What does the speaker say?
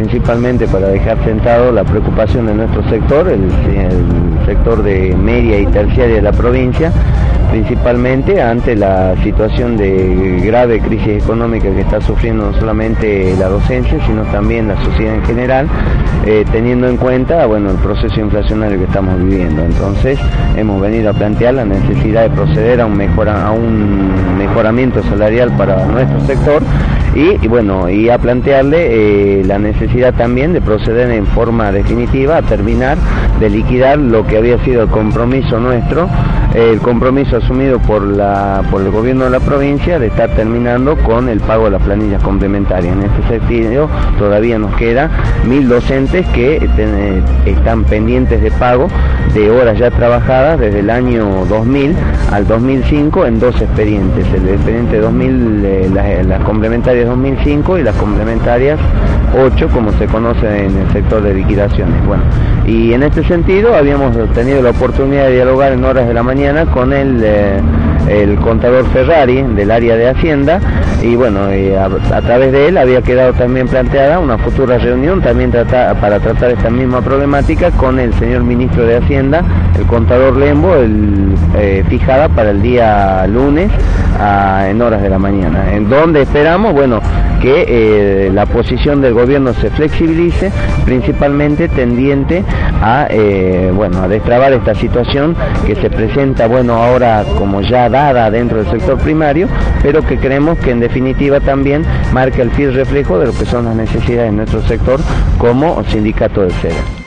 principalmente para dejar sentado la preocupación de nuestro sector, el, sector de media y terciaria de la provincia, principalmente ante la situación de grave crisis económica que está sufriendo no solamente la docencia, sino también la sociedad en general, eh, teniendo en cuenta bueno, el proceso inflacionario que estamos viviendo. Entonces hemos venido a plantear la necesidad de proceder a un mejoramiento salarial para nuestro sector y, bueno, y a plantearle eh, la necesidad también de proceder en forma definitiva a terminar de liquidar lo que había sido el compromiso nuestro, el compromiso asumido por, la, por el gobierno de la provincia de estar terminando con el pago de las planillas complementarias. En este sentido, todavía nos queda mil docentes que eh, están pendientes de pago de horas ya trabajadas desde el año 2000 al 2005 en dos expedientes, el expediente 2000, eh, las, las complementarias 2005 y las complementarias 8 como se conoce en el sector de liquidaciones. Bueno, y en este sentido habíamos tenido la oportunidad de dialogar en horas de la mañana con el, eh, el contador Ferrari del área de Hacienda y bueno, a, través de él había quedado también planteada una futura reunión también para tratar esta misma problemática con el señor ministro de Hacienda, el contador Lembo, eh, fijada para el día lunes en horas de la mañana, en donde esperamos, bueno, que eh, la posición del gobierno se flexibilice, principalmente tendiente a, eh, bueno, a destrabar esta situación que se presenta, bueno, ahora como ya dada dentro del sector primario, pero que creemos que en definitiva también marca el fiel reflejo de lo que son las necesidades de nuestro sector como sindicato de sede.